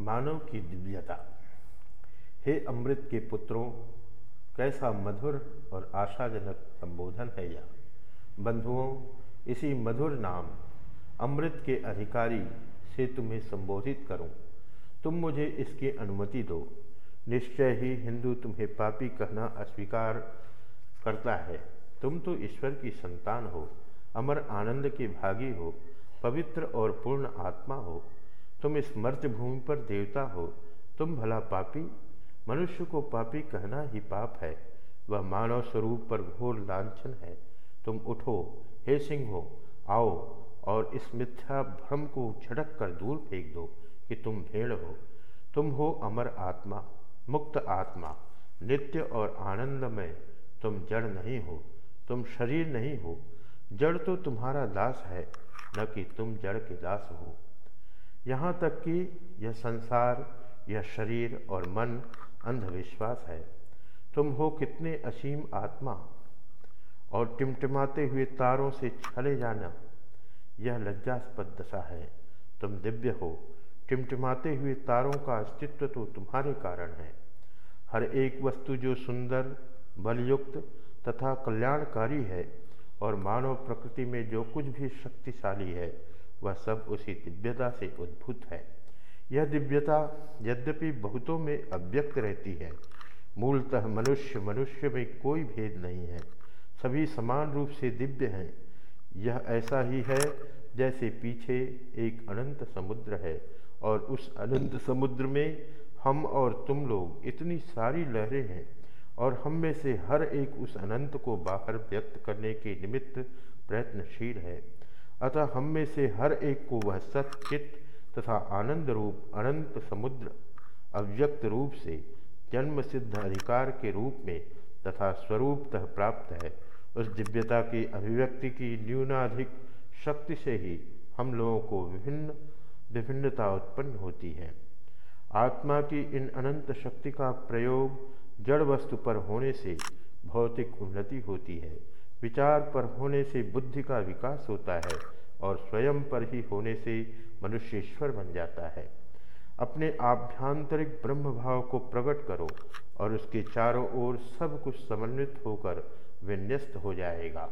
मानव की दिव्यता। हे अमृत के पुत्रों, कैसा मधुर और आशाजनक संबोधन है यह। बंधुओं, इसी मधुर नाम अमृत के अधिकारी से तुम्हें संबोधित करूँ। तुम मुझे इसकी अनुमति दो। निश्चय ही हिंदू तुम्हें पापी कहना अस्वीकार करता है। तुम तो ईश्वर की संतान हो, अमर आनंद के भागी हो, पवित्र और पूर्ण आत्मा हो। तुम इस मर्ज भूमि पर देवता हो। तुम भला पापी। मनुष्य को पापी कहना ही पाप है। वह मानव स्वरूप पर घोर लांछन है। तुम उठो, हे सिंह हो आओ और इस मिथ्या भ्रम को झटक कर दूर फेंक दो कि तुम भेड़ हो। तुम हो अमर आत्मा, मुक्त आत्मा। नित्य और आनंदमय, तुम जड़ नहीं हो, तुम शरीर नहीं हो। जड़ तो तुम्हारा दास है, न कि तुम जड़ के दास हो। यहाँ तक कि यह संसार, यह शरीर और मन अंधविश्वास है। तुम हो कितने असीम आत्मा। और टिमटिमाते हुए तारों से छले जाना, यह लज्जास्पद दशा है। तुम दिव्य हो, टिमटिमाते हुए तारों का अस्तित्व तो तुम्हारे कारण है। हर एक वस्तु जो सुंदर, बलयुक्त तथा कल्याणकारी है और मानव प्रकृति में जो कुछ भी शक्तिशाली है वह सब उसी दिव्यता से उद्भूत है। यह दिव्यता यद्यपि बहुतों में अव्यक्त रहती है, मूलतः मनुष्य मनुष्य में कोई भेद नहीं है। सभी समान रूप से दिव्य हैं। यह ऐसा ही है जैसे पीछे एक अनंत समुद्र है और उस अनंत समुद्र में हम और तुम लोग इतनी सारी लहरें हैं और हम में से हर एक उस अनंत को बाहर व्यक्त करने के निमित्त प्रयत्नशील है। अतः हम में से हर एक को वह सचित तथा आनंद रूप, अनंत समुद्र, अव्यक्त रूप से, जन्म सिद्ध अधिकार के रूप में तथा स्वरूपतः प्राप्त है। उस दिव्यता की अभिव्यक्ति की न्यूनाधिक शक्ति से ही हम लोगों को विभिन्न, विभिन्नता उत्पन्न होती है। आत्मा की इन अनंत शक्ति का प्रयोग जड़ वस्तु पर होने से भौतिक उन्नति होती है। विचार पर होने से बुद्धि का विकास होता है और स्वयं पर ही होने से मनुष्य ईश्वर बन जाता है। अपने आभ्यांतरिक ब्रह्म भाव को प्रकट करो और उसके चारों ओर सब कुछ समन्वित होकर विन्यस्त हो जाएगा।